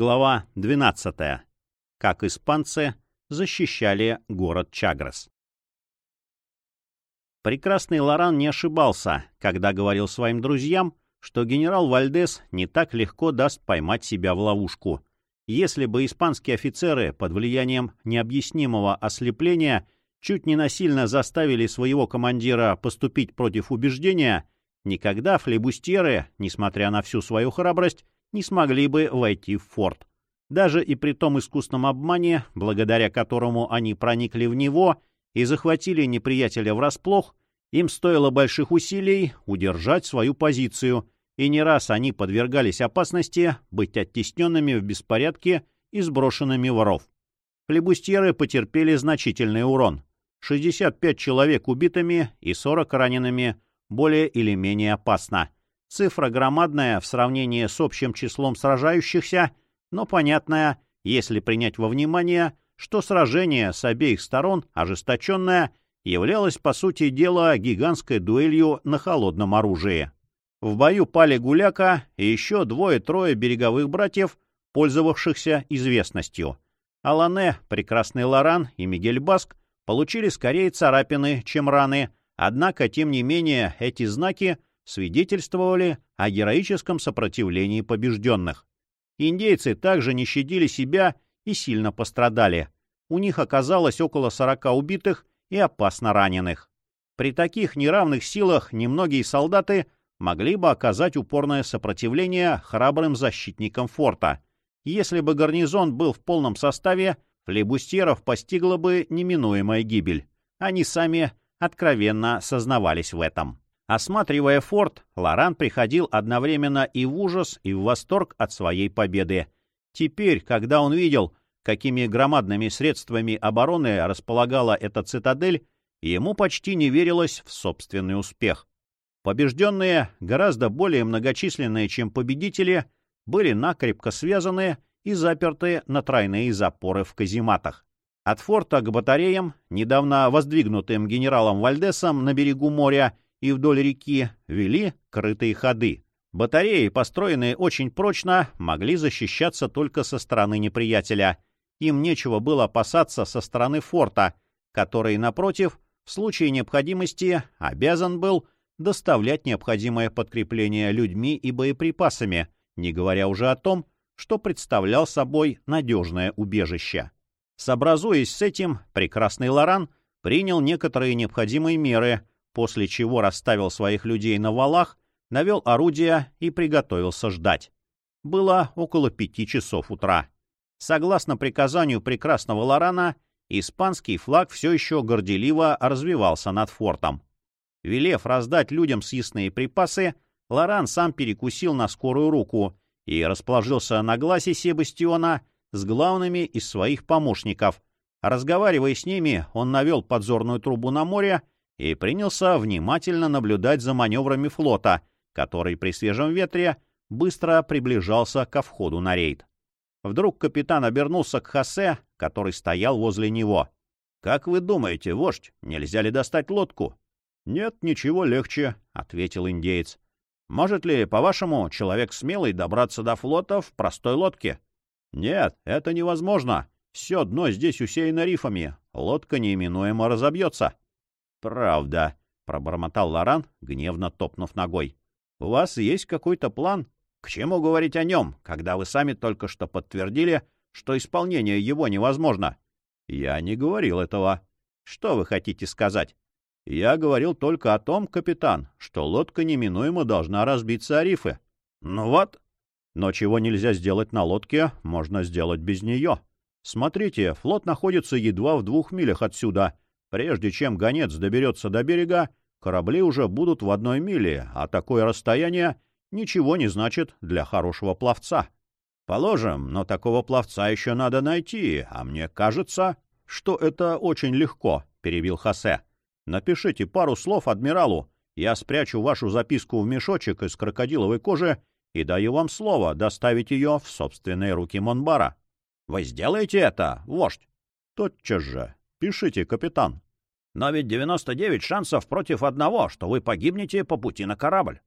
Глава 12. Как испанцы защищали город Чагрес. Прекрасный Лоран не ошибался, когда говорил своим друзьям, что генерал Вальдес не так легко даст поймать себя в ловушку. Если бы испанские офицеры под влиянием необъяснимого ослепления чуть не насильно заставили своего командира поступить против убеждения, никогда флебустьеры, несмотря на всю свою храбрость, не смогли бы войти в форт. Даже и при том искусном обмане, благодаря которому они проникли в него и захватили неприятеля врасплох, им стоило больших усилий удержать свою позицию, и не раз они подвергались опасности быть оттесненными в беспорядке и сброшенными воров. Флебустьеры потерпели значительный урон. 65 человек убитыми и 40 ранеными, более или менее опасно. Цифра громадная в сравнении с общим числом сражающихся, но понятная, если принять во внимание, что сражение с обеих сторон, ожесточенное, являлось по сути дела гигантской дуэлью на холодном оружии. В бою пали Гуляка и еще двое-трое береговых братьев, пользовавшихся известностью. Алане, Прекрасный Лоран и Мигель Баск получили скорее царапины, чем раны, однако, тем не менее, эти знаки свидетельствовали о героическом сопротивлении побежденных. Индейцы также не щадили себя и сильно пострадали. У них оказалось около 40 убитых и опасно раненых. При таких неравных силах немногие солдаты могли бы оказать упорное сопротивление храбрым защитникам форта. Если бы гарнизон был в полном составе, флебустьеров постигла бы неминуемая гибель. Они сами откровенно сознавались в этом. Осматривая форт, Лоран приходил одновременно и в ужас, и в восторг от своей победы. Теперь, когда он видел, какими громадными средствами обороны располагала эта цитадель, ему почти не верилось в собственный успех. Побежденные, гораздо более многочисленные, чем победители, были накрепко связаны и заперты на тройные запоры в казематах. От форта к батареям, недавно воздвигнутым генералом Вальдесом на берегу моря, и вдоль реки вели крытые ходы. Батареи, построенные очень прочно, могли защищаться только со стороны неприятеля. Им нечего было опасаться со стороны форта, который, напротив, в случае необходимости обязан был доставлять необходимое подкрепление людьми и боеприпасами, не говоря уже о том, что представлял собой надежное убежище. Сообразуясь с этим, прекрасный Лоран принял некоторые необходимые меры, после чего расставил своих людей на валах, навел орудия и приготовился ждать. Было около пяти часов утра. Согласно приказанию прекрасного Лорана, испанский флаг все еще горделиво развивался над фортом. Велев раздать людям съестные припасы, Лоран сам перекусил на скорую руку и расположился на глазе Себастьона с главными из своих помощников. Разговаривая с ними, он навел подзорную трубу на море и принялся внимательно наблюдать за маневрами флота, который при свежем ветре быстро приближался ко входу на рейд. Вдруг капитан обернулся к Хосе, который стоял возле него. — Как вы думаете, вождь, нельзя ли достать лодку? — Нет, ничего легче, — ответил индеец. — Может ли, по-вашему, человек смелый добраться до флота в простой лодке? — Нет, это невозможно. Все дно здесь усеяно рифами. Лодка неименуемо разобьется. «Правда», — пробормотал Лоран, гневно топнув ногой. «У вас есть какой-то план? К чему говорить о нем, когда вы сами только что подтвердили, что исполнение его невозможно?» «Я не говорил этого». «Что вы хотите сказать?» «Я говорил только о том, капитан, что лодка неминуемо должна разбиться о рифы». «Ну вот». «Но чего нельзя сделать на лодке, можно сделать без нее. Смотрите, флот находится едва в двух милях отсюда» Прежде чем гонец доберется до берега, корабли уже будут в одной миле, а такое расстояние ничего не значит для хорошего пловца. Положим, но такого пловца еще надо найти, а мне кажется, что это очень легко, — перебил Хосе. Напишите пару слов адмиралу, я спрячу вашу записку в мешочек из крокодиловой кожи и даю вам слово доставить ее в собственные руки Монбара. Вы сделаете это, вождь? Тотчас же. Пишите, капитан. Но ведь 99 шансов против одного, что вы погибнете по пути на корабль.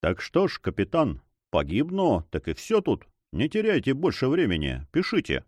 Так что ж, капитан, погибну, так и все тут. Не теряйте больше времени, пишите.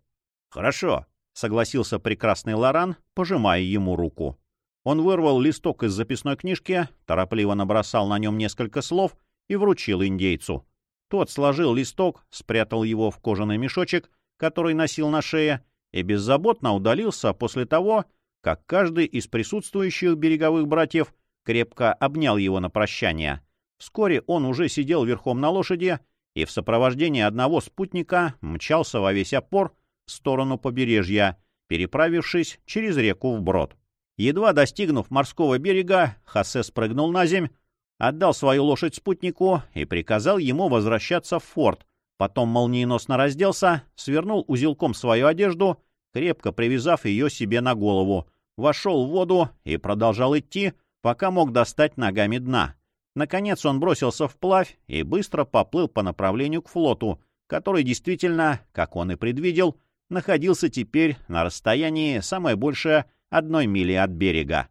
Хорошо, — согласился прекрасный Лоран, пожимая ему руку. Он вырвал листок из записной книжки, торопливо набросал на нем несколько слов и вручил индейцу. Тот сложил листок, спрятал его в кожаный мешочек, который носил на шее, и беззаботно удалился после того, как каждый из присутствующих береговых братьев крепко обнял его на прощание. Вскоре он уже сидел верхом на лошади и в сопровождении одного спутника мчался во весь опор в сторону побережья, переправившись через реку вброд. Едва достигнув морского берега, Хосе спрыгнул на земь, отдал свою лошадь спутнику и приказал ему возвращаться в форт. Потом молниеносно разделся, свернул узелком свою одежду, крепко привязав ее себе на голову, вошел в воду и продолжал идти, пока мог достать ногами дна. Наконец он бросился вплавь и быстро поплыл по направлению к флоту, который действительно, как он и предвидел, находился теперь на расстоянии самое большее одной мили от берега.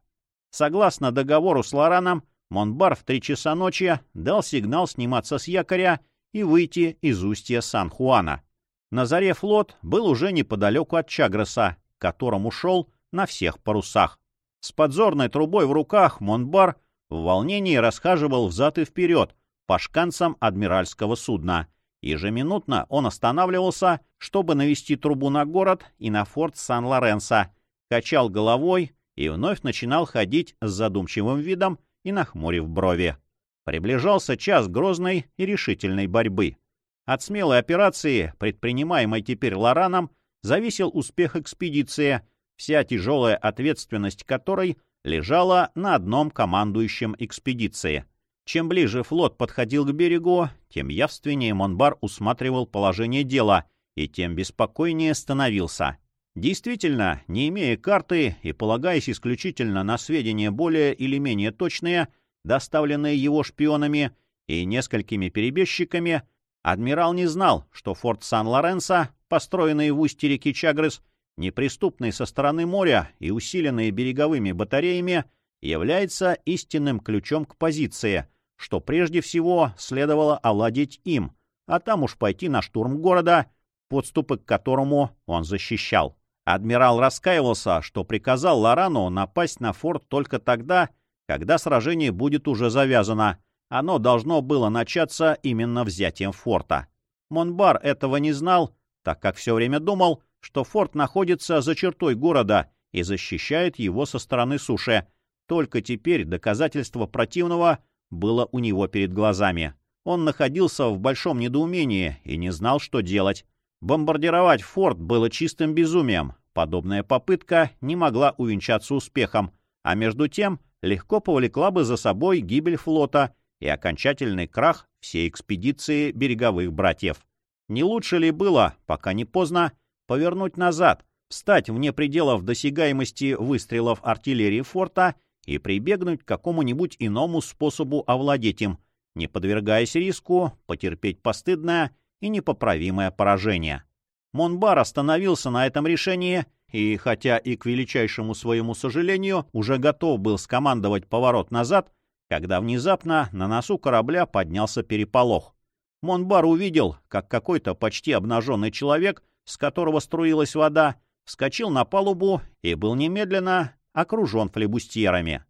Согласно договору с Лораном, Монбар в три часа ночи дал сигнал сниматься с якоря и выйти из устья Сан-Хуана. На заре флот был уже неподалеку от Чагреса, к которому шел на всех парусах. С подзорной трубой в руках Монбар в волнении расхаживал взад и вперед по шканцам адмиральского судна. Ежеминутно он останавливался, чтобы навести трубу на город и на форт Сан-Лоренсо, качал головой и вновь начинал ходить с задумчивым видом и нахмурив брови. Приближался час грозной и решительной борьбы. От смелой операции, предпринимаемой теперь Лораном, зависел успех экспедиции, вся тяжелая ответственность которой лежала на одном командующем экспедиции. Чем ближе флот подходил к берегу, тем явственнее Монбар усматривал положение дела и тем беспокойнее становился. Действительно, не имея карты и полагаясь исключительно на сведения более или менее точные, доставленные его шпионами и несколькими перебежчиками, адмирал не знал, что форт Сан-Лоренсо, построенный в устье реки Чагрес, неприступный со стороны моря и усиленный береговыми батареями, является истинным ключом к позиции, что прежде всего следовало овладеть им, а там уж пойти на штурм города, подступы к которому он защищал. Адмирал раскаивался, что приказал Лорану напасть на форт только тогда, когда сражение будет уже завязано. Оно должно было начаться именно взятием форта. Монбар этого не знал, так как все время думал, что форт находится за чертой города и защищает его со стороны суши. Только теперь доказательство противного было у него перед глазами. Он находился в большом недоумении и не знал, что делать. Бомбардировать форт было чистым безумием. Подобная попытка не могла увенчаться успехом, а между тем легко повлекла бы за собой гибель флота и окончательный крах всей экспедиции береговых братьев. Не лучше ли было, пока не поздно, повернуть назад, встать вне пределов досягаемости выстрелов артиллерии форта и прибегнуть к какому-нибудь иному способу овладеть им, не подвергаясь риску потерпеть постыдное и непоправимое поражение. Монбар остановился на этом решении и, хотя и к величайшему своему сожалению, уже готов был скомандовать поворот назад, когда внезапно на носу корабля поднялся переполох. Монбар увидел, как какой-то почти обнаженный человек с которого струилась вода, вскочил на палубу и был немедленно окружен флебустьерами.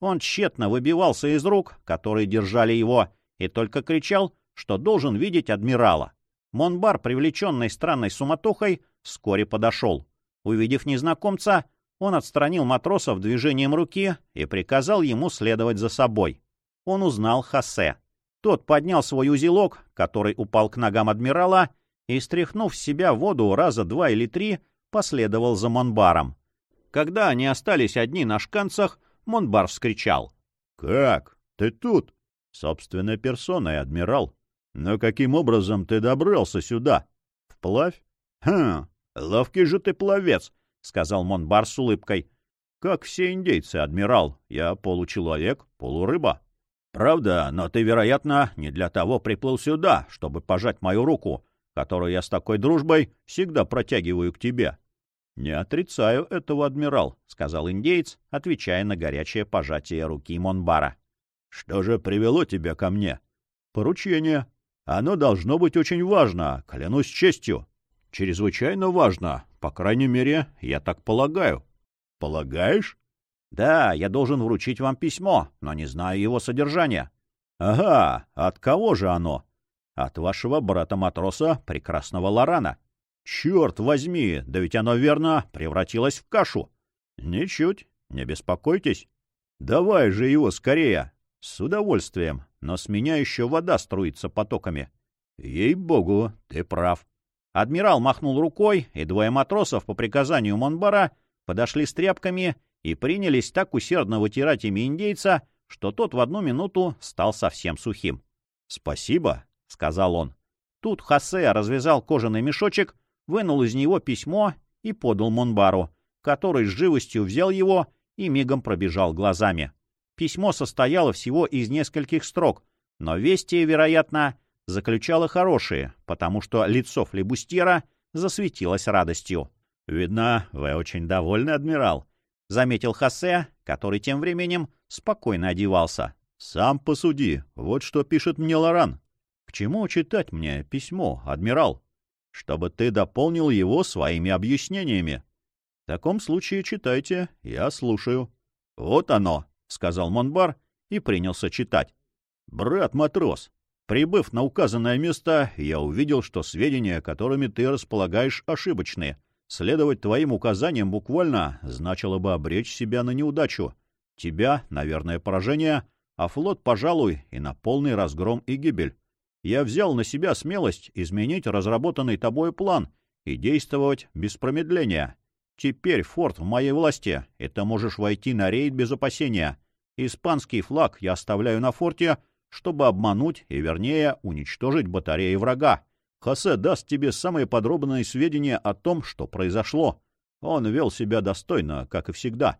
Он тщетно выбивался из рук, которые держали его, и только кричал, что должен видеть адмирала. Монбар, привлеченный странной суматохой, вскоре подошел. Увидев незнакомца, он отстранил матросов движением руки и приказал ему следовать за собой. Он узнал Хосе. Тот поднял свой узелок, который упал к ногам адмирала, и, стряхнув с себя воду раза два или три, последовал за Монбаром. Когда они остались одни на шканцах, Монбар вскричал. — Как? Ты тут? — Собственной персоной, адмирал. Но каким образом ты добрался сюда? — Вплавь? — Хм, ловкий же ты пловец, — сказал Монбар с улыбкой. — Как все индейцы, адмирал. Я получеловек, полурыба. — Правда, но ты, вероятно, не для того приплыл сюда, чтобы пожать мою руку, которую я с такой дружбой всегда протягиваю к тебе. — Не отрицаю этого, адмирал, — сказал индеец, отвечая на горячее пожатие руки Монбара. — Что же привело тебя ко мне? — Поручение. — Оно должно быть очень важно, клянусь честью. Чрезвычайно важно. По крайней мере, я так полагаю. Полагаешь? Да, я должен вручить вам письмо, но не знаю его содержания. Ага, от кого же оно? От вашего брата-матроса, прекрасного Лорана. Черт возьми, да ведь оно, верно, превратилось в кашу. Ничуть, не беспокойтесь. Давай же его скорее. С удовольствием, но с меня еще вода струится потоками. Ей-богу, ты прав. Адмирал махнул рукой, и двое матросов по приказанию Монбара подошли с тряпками и принялись так усердно вытирать ими индейца, что тот в одну минуту стал совсем сухим. — Спасибо, — сказал он. Тут Хосе развязал кожаный мешочек, вынул из него письмо и подал Монбару, который с живостью взял его и мигом пробежал глазами. Письмо состояло всего из нескольких строк, но вести, вероятно, заключало хорошие, потому что лицо флебустьера засветилось радостью. — Видно, вы очень довольны, адмирал, — заметил Хосе, который тем временем спокойно одевался. — Сам посуди, вот что пишет мне Лоран. — К чему читать мне письмо, адмирал? — Чтобы ты дополнил его своими объяснениями. — В таком случае читайте, я слушаю. — Вот оно, — сказал Монбар и принялся читать. «Брат-матрос, прибыв на указанное место, я увидел, что сведения, которыми ты располагаешь, ошибочны. Следовать твоим указаниям буквально значило бы обречь себя на неудачу. Тебя, наверное, поражение, а флот, пожалуй, и на полный разгром и гибель. Я взял на себя смелость изменить разработанный тобой план и действовать без промедления. Теперь форт в моей власти, и ты можешь войти на рейд без опасения. Испанский флаг я оставляю на форте, чтобы обмануть и, вернее, уничтожить батареи врага. Хосе даст тебе самые подробные сведения о том, что произошло. Он вел себя достойно, как и всегда.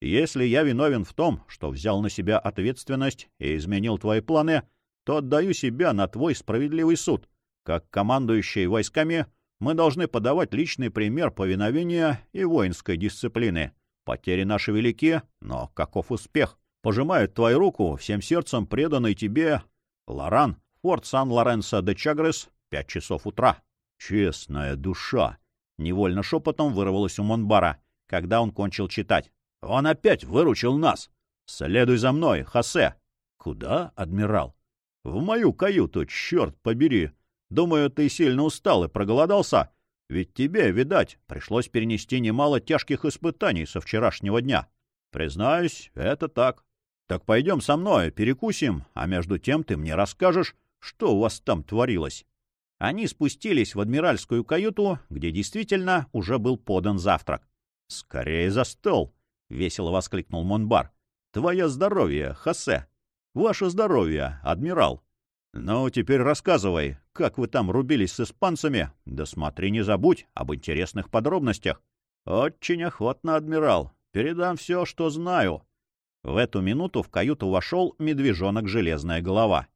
Если я виновен в том, что взял на себя ответственность и изменил твои планы, то отдаю себя на твой справедливый суд. Как командующий войсками — мы должны подавать личный пример повиновения и воинской дисциплины. Потери наши велики, но каков успех? Пожимает твою руку, всем сердцем преданный тебе Лоран, форт Сан-Лоренсо де Чагрес, пять часов утра. Честная душа! Невольно шепотом вырвалось у Монбара, когда он кончил читать. Он опять выручил нас. Следуй за мной, Хосе. Куда, адмирал? В мою каюту, черт побери. Думаю, ты сильно устал и проголодался, ведь тебе, видать, пришлось перенести немало тяжких испытаний со вчерашнего дня. Признаюсь, это так. Так пойдем со мной, перекусим, а между тем ты мне расскажешь, что у вас там творилось. Они спустились в адмиральскую каюту, где действительно уже был подан завтрак. — Скорее за стол! — весело воскликнул Монбар. — Твое здоровье, Хосе! Ваше здоровье, адмирал! Ну, теперь рассказывай, как вы там рубились с испанцами? Да смотри, не забудь об интересных подробностях. Очень охотно, адмирал. Передам все, что знаю. В эту минуту в каюту вошел медвежонок Железная Голова.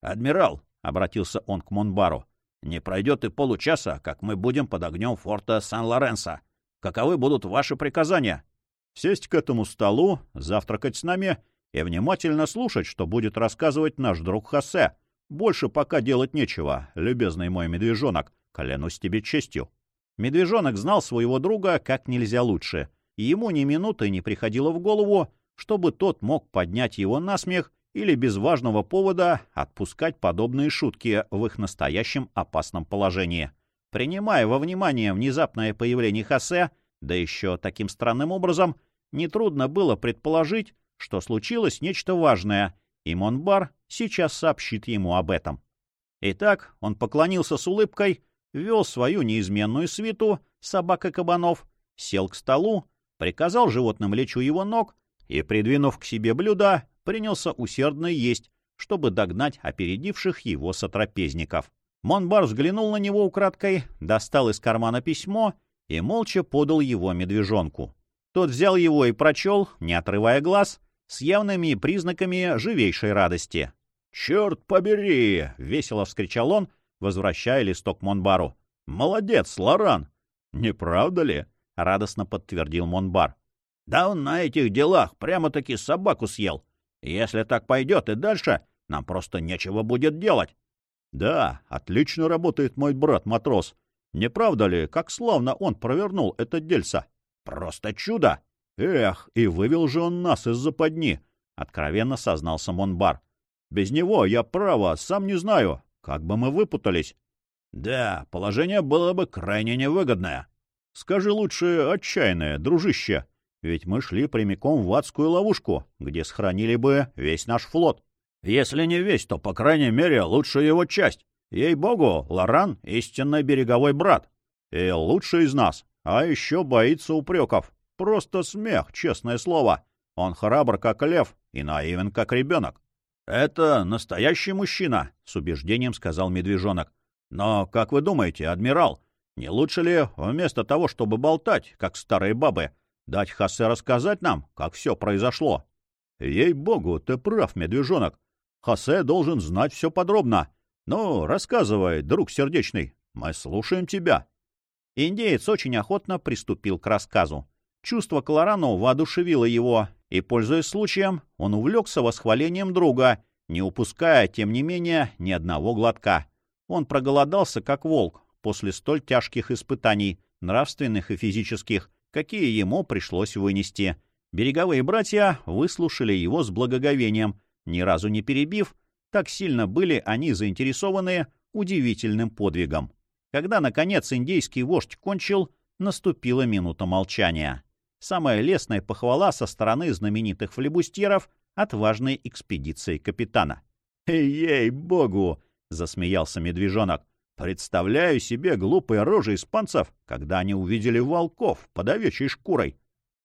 «Адмирал», — обратился он к Монбару, — «не пройдет и получаса, как мы будем под огнем форта Сан-Лоренсо. Каковы будут ваши приказания?» «Сесть к этому столу, завтракать с нами и внимательно слушать, что будет рассказывать наш друг Хосе, больше пока делать нечего, любезный мой медвежонок, клянусь тебе честью. Медвежонок знал своего друга как нельзя лучше, ему ни минуты не приходило в голову, чтобы тот мог поднять его на смех или без важного повода отпускать подобные шутки в их настоящем опасном положении. Принимая во внимание внезапное появление Хосе, да еще таким странным образом, нетрудно было предположить, что случилось нечто важное, и Монбар сейчас сообщит ему об этом. Итак, он поклонился с улыбкой, вел свою неизменную свиту, собак и кабанов, сел к столу, приказал животным лечь у его ног и, придвинув к себе блюдо, принялся усердно есть, чтобы догнать опередивших его сотрапезников. Монбар взглянул на него украдкой, достал из кармана письмо и молча подал его медвежонку. Тот взял его и прочел, не отрывая глаз, с явными признаками живейшей радости. «Черт побери!» — весело вскричал он, возвращая листок Монбару. «Молодец, Лоран!» «Не правда ли?» — радостно подтвердил Монбар. «Да он на этих делах прямо-таки собаку съел. Если так пойдет и дальше, нам просто нечего будет делать». Да, отлично работает мой брат-матрос. Не правда ли, как славно он провернул это дельце? Просто чудо! Эх, и вывел же он нас из западни, — откровенно сознался Монбар. Без него, я право, сам не знаю, как бы мы выпутались. Да, положение было бы крайне невыгодное. Скажи лучше отчаянное, дружище, ведь мы шли прямиком в адскую ловушку, где сохранили бы весь наш флот. Если не весь, то, по крайней мере, лучшая его часть. Ей-богу, Лоран — истинный береговой брат. И лучший из нас. А еще боится упреков. Просто смех, честное слово. Он храбр, как лев, и наивен, как ребенок. — Это настоящий мужчина, — с убеждением сказал медвежонок. — Но, как вы думаете, адмирал, не лучше ли вместо того, чтобы болтать, как старые бабы, дать Хосе рассказать нам, как все произошло? — Ей-богу, ты прав, медвежонок. Хосе должен знать все подробно. Ну, рассказывай, друг сердечный, мы слушаем тебя. Индеец очень охотно приступил к рассказу. Чувство к Лорану воодушевило его, и, пользуясь случаем, он увлекся восхвалением друга, не упуская, тем не менее, ни одного глотка. Он проголодался, как волк, после столь тяжких испытаний, нравственных и физических, какие ему пришлось вынести. Береговые братья выслушали его с благоговением, ни разу не перебив, так сильно были они заинтересованы удивительным подвигом. Когда, наконец, индейский вождь кончил, наступила минута молчания. Самая лестная похвала со стороны знаменитых флебустьеров от важной экспедиции капитана. «Ей-богу!» — засмеялся медвежонок. «Представляю себе глупые рожи испанцев, когда они увидели волков под овечьей шкурой.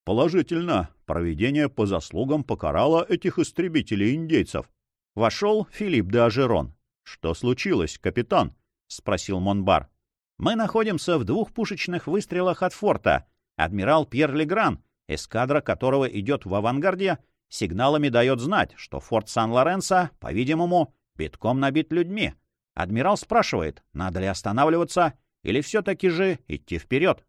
Положительно, проведение по заслугам покарало этих истребителей-индейцев. Вошел Филипп де Ажерон. «Что случилось, капитан?» — спросил Монбар. «Мы находимся в двух пушечных выстрелах от форта. Адмирал Пьер Легран, эскадра которого идет в авангарде, сигналами дает знать, что форт Сан-Лоренсо, по-видимому, битком набит людьми. Адмирал спрашивает, надо ли останавливаться или все-таки же идти вперед.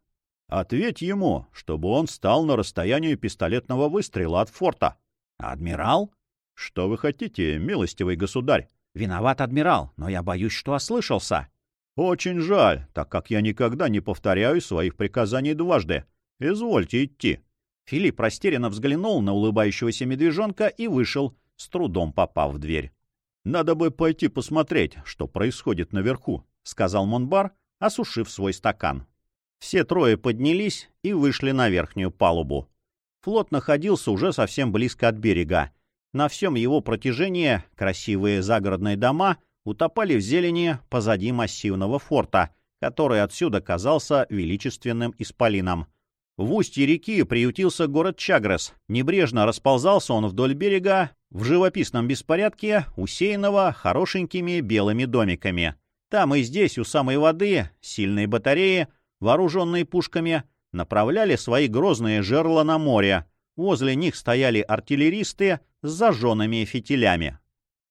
Ответь ему, чтобы он стал на расстоянии пистолетного выстрела от форта. Адмирал? Что вы хотите, милостивый государь? Виноват, адмирал, но я боюсь, что ослышался. Очень жаль, так как я никогда не повторяю своих приказаний дважды. Извольте идти. Филипп растерянно взглянул на улыбающегося медвежонка и вышел, с трудом попав в дверь. «Надо бы пойти посмотреть, что происходит наверху», — сказал Монбар, осушив свой стакан. Все трое поднялись и вышли на верхнюю палубу. Флот находился уже совсем близко от берега. На всем его протяжении красивые загородные дома утопали в зелени позади массивного форта, который отсюда казался величественным исполином. В устье реки приютился город Чагрес. Небрежно расползался он вдоль берега в живописном беспорядке, усеянного хорошенькими белыми домиками. Там и здесь, у самой воды, сильные батареи, вооруженные пушками, направляли свои грозные жерла на море. Возле них стояли артиллеристы с зажженными фитилями.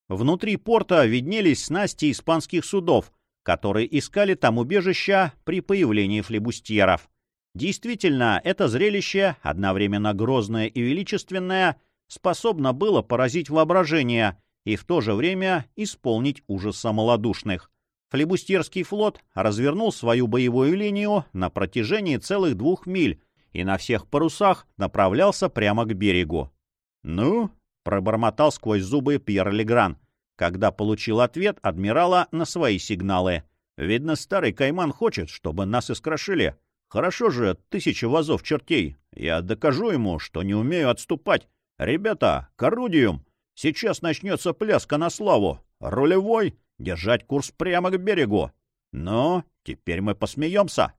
Внутри порта виднелись снасти испанских судов, которые искали там убежища при появлении флебустьеров. Действительно, это зрелище, одновременно грозное и величественное, способно было поразить воображение и в то же время исполнить ужаса малодушных. Флебустьерский флот развернул свою боевую линию на протяжении целых двух миль и на всех парусах направлялся прямо к берегу. «Ну?» — пробормотал сквозь зубы Пьер Легран, когда получил ответ адмирала на свои сигналы. «Видно, старый кайман хочет, чтобы нас искрошили. Хорошо же, тысяча вазов чертей. Я докажу ему, что не умею отступать. Ребята, к орудиям! Сейчас начнется пляска на славу. Рулевой, держать курс прямо к берегу. Но теперь мы посмеемся.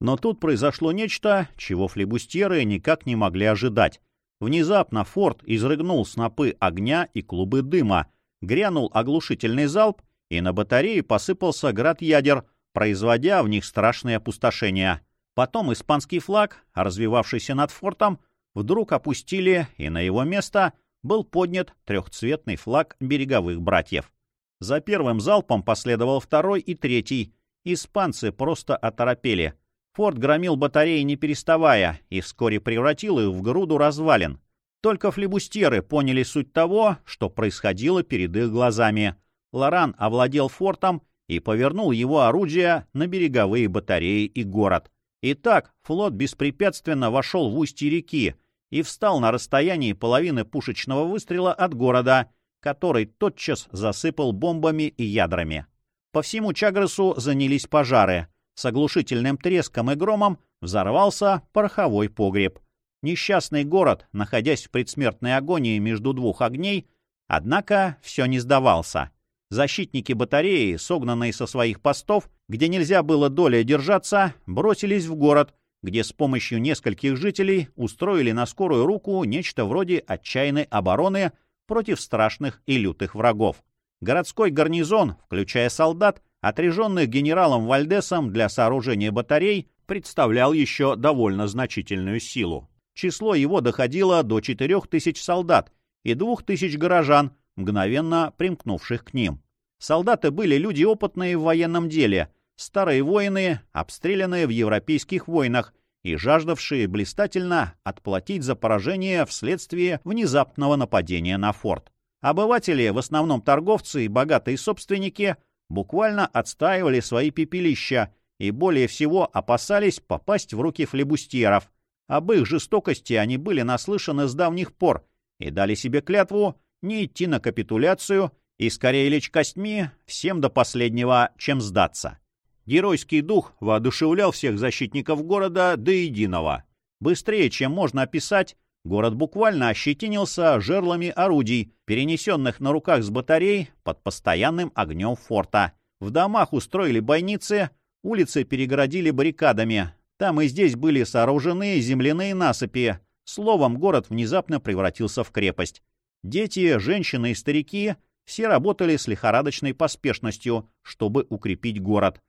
Но тут произошло нечто, чего флебустьеры никак не могли ожидать. Внезапно форт изрыгнул снопы огня и клубы дыма, грянул оглушительный залп, и на батарее посыпался град ядер, производя в них страшные опустошения. Потом испанский флаг, развивавшийся над фортом, вдруг опустили, и на его место был поднят трехцветный флаг береговых братьев. За первым залпом последовал второй и третий. Испанцы просто оторопели. Форт громил батареи не переставая и вскоре превратил их в груду развалин. Только флебустеры поняли суть того, что происходило перед их глазами. Лоран овладел фортом и повернул его орудия на береговые батареи и город. Итак, флот беспрепятственно вошел в устье реки и встал на расстоянии половины пушечного выстрела от города, который тотчас засыпал бомбами и ядрами. По всему Чагресу занялись пожары. С оглушительным треском и громом взорвался пороховой погреб. Несчастный город, находясь в предсмертной агонии между двух огней, однако все не сдавался. Защитники батареи, согнанные со своих постов, где нельзя было долей держаться, бросились в город, где с помощью нескольких жителей устроили на скорую руку нечто вроде отчаянной обороны против страшных и лютых врагов. Городской гарнизон, включая солдат, отряженных генералом Вальдесом для сооружения батарей, представлял еще довольно значительную силу. Число его доходило до 4000 солдат и 2000 горожан, мгновенно примкнувших к ним. Солдаты были люди опытные в военном деле, старые воины, обстрелянные в европейских войнах и жаждавшие блистательно отплатить за поражение вследствие внезапного нападения на форт. Обыватели, в основном торговцы и богатые собственники, буквально отстаивали свои пепелища и более всего опасались попасть в руки флебустьеров. Об их жестокости они были наслышаны с давних пор и дали себе клятву не идти на капитуляцию и скорее лечь костьми всем до последнего, чем сдаться. Геройский дух воодушевлял всех защитников города до единого. Быстрее, чем можно описать, город буквально ощетинился жерлами орудий, перенесенных на руках с батарей под постоянным огнем форта. В домах устроили бойницы, улицы перегородили баррикадами. Там и здесь были сооружены земляные насыпи. Словом, город внезапно превратился в крепость. Дети, женщины и старики все работали с лихорадочной поспешностью, чтобы укрепить город.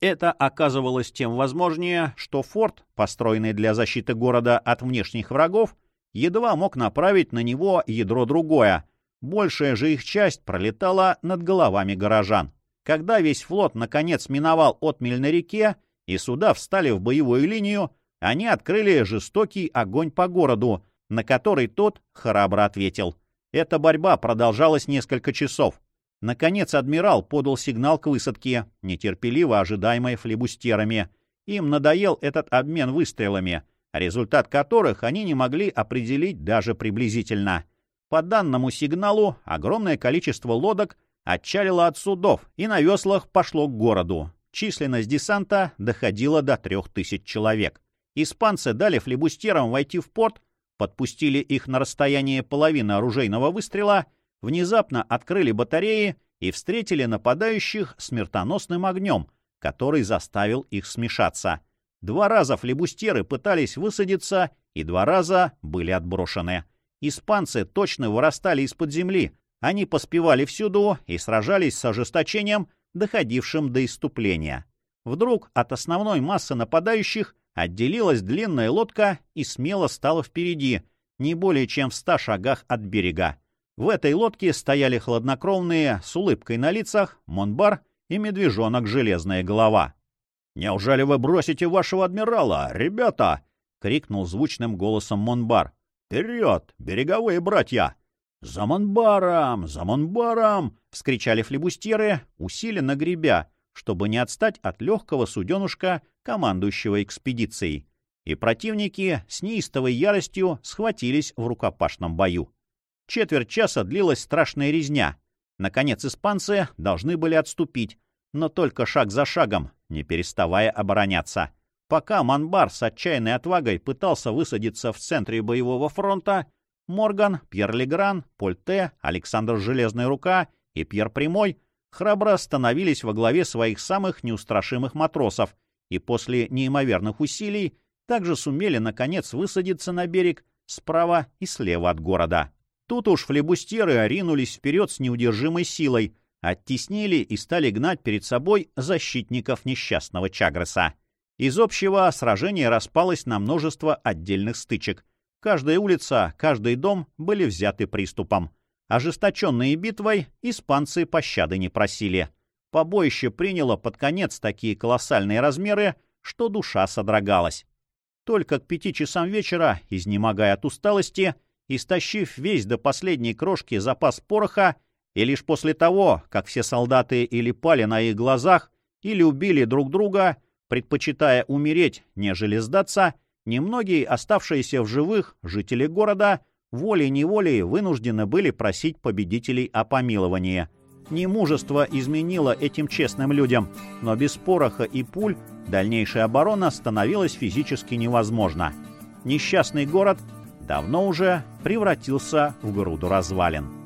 Это оказывалось тем возможнее, что форт, построенный для защиты города от внешних врагов, едва мог направить на него ядро другое. Большая же их часть пролетала над головами горожан. Когда весь флот наконец миновал отмель на реке, и суда встали в боевую линию, они открыли жестокий огонь по городу, на который тот храбро ответил. Эта борьба продолжалась несколько часов. Наконец адмирал подал сигнал к высадке, нетерпеливо ожидаемой флебустерами. Им надоел этот обмен выстрелами, результат которых они не могли определить даже приблизительно. По данному сигналу огромное количество лодок отчалило от судов и на веслах пошло к городу. Численность десанта доходила до трех тысяч человек. Испанцы дали флебустерам войти в порт, подпустили их на расстояние половины оружейного выстрела — внезапно открыли батареи и встретили нападающих смертоносным огнем, который заставил их смешаться. Два раза флебустеры пытались высадиться, и два раза были отброшены. Испанцы точно вырастали из-под земли. Они поспевали всюду и сражались с ожесточением, доходившим до иступления. Вдруг от основной массы нападающих отделилась длинная лодка и смело стала впереди, не более чем в ста шагах от берега. В этой лодке стояли хладнокровные, с улыбкой на лицах, Монбар и медвежонок Железная Голова. «Неужели вы бросите вашего адмирала, ребята?» — крикнул звучным голосом Монбар. «Вперед, береговые братья!» «За Монбаром! За Монбаром!» — вскричали флебустеры, усиленно гребя, чтобы не отстать от легкого суденушка, командующего экспедицией. И противники с неистовой яростью схватились в рукопашном бою. Четверть часа длилась страшная резня. Наконец испанцы должны были отступить, но только шаг за шагом, не переставая обороняться. Пока Манбар с отчаянной отвагой пытался высадиться в центре боевого фронта, Морган, Пьер Легран, Польте, Александр Железная Рука и Пьер Прямой храбро становились во главе своих самых неустрашимых матросов и после неимоверных усилий также сумели, наконец, высадиться на берег справа и слева от города. Тут уж флебустеры оринулись вперед с неудержимой силой, оттеснили и стали гнать перед собой защитников несчастного Чагреса. Из общего сражения распалось на множество отдельных стычек. Каждая улица, каждый дом были взяты приступом. Ожесточенные битвой испанцы пощады не просили. Побоище приняло под конец такие колоссальные размеры, что душа содрогалась. Только к пяти часам вечера, изнемогая от усталости, Истощив весь до последней крошки запас пороха, И лишь после того, как все солдаты или пали на их глазах, или убили друг друга, предпочитая умереть, нежели сдаться, немногие оставшиеся в живых жители города волей-неволей вынуждены были просить победителей о помиловании. Не мужество изменило этим честным людям, но без пороха и пуль дальнейшая оборона становилась физически невозможна. Несчастный город давно уже превратился в груду развалин.